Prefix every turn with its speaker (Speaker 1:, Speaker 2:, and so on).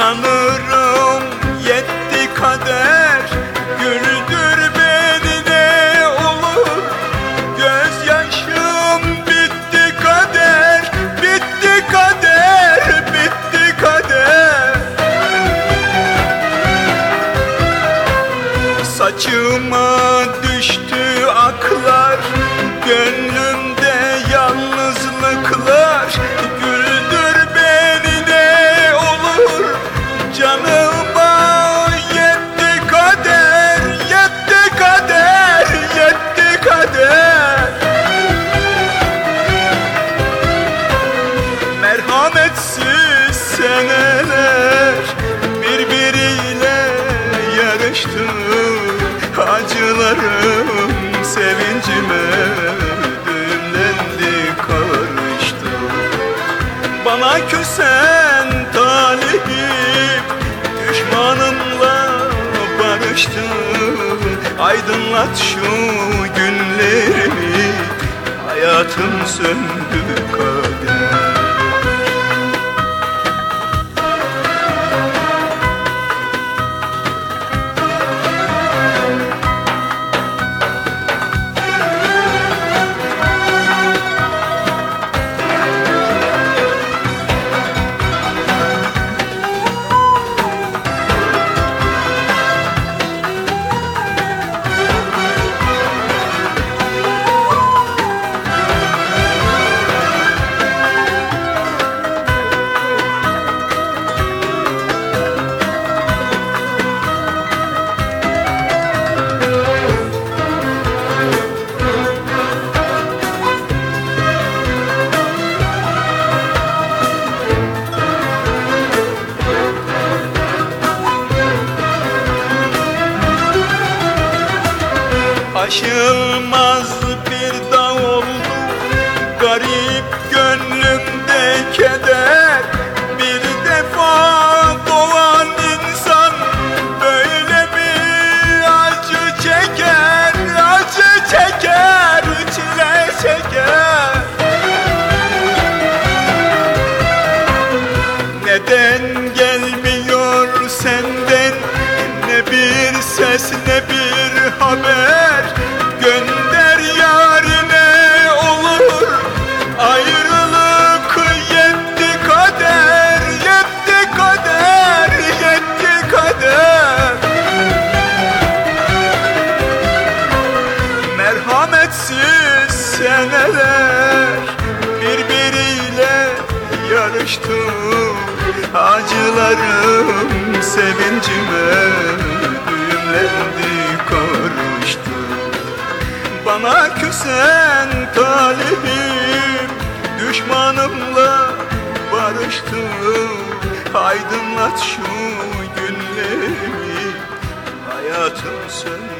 Speaker 1: Sanırım yetti kader. Güldür beni de olur Gözyaşım bitti kader Bitti kader, bitti kader. Saçıma düştü seneler Birbiriyle yarıştı. Acılarım sevincime Düğümlendi karıştı. Bana küsen talihim Düşmanımla barıştı. Aydınlat şu günlerimi Hayatım söndü kader Aşılmaz bir dağ oldu. Garip gönlümde keder. Bir defa doğan insan Böyle bir acı çeker Acı çeker, çile çeker. Neden gelmiyor senden? Ne bir ses ne bir haber Merhametsiz seneler Birbiriyle yarıştı Acılarım sevincime Düğümlendi karıştı Bana küsen talihim Düşmanımla barıştı Aydınlat şu günlerimi Hayatım söndü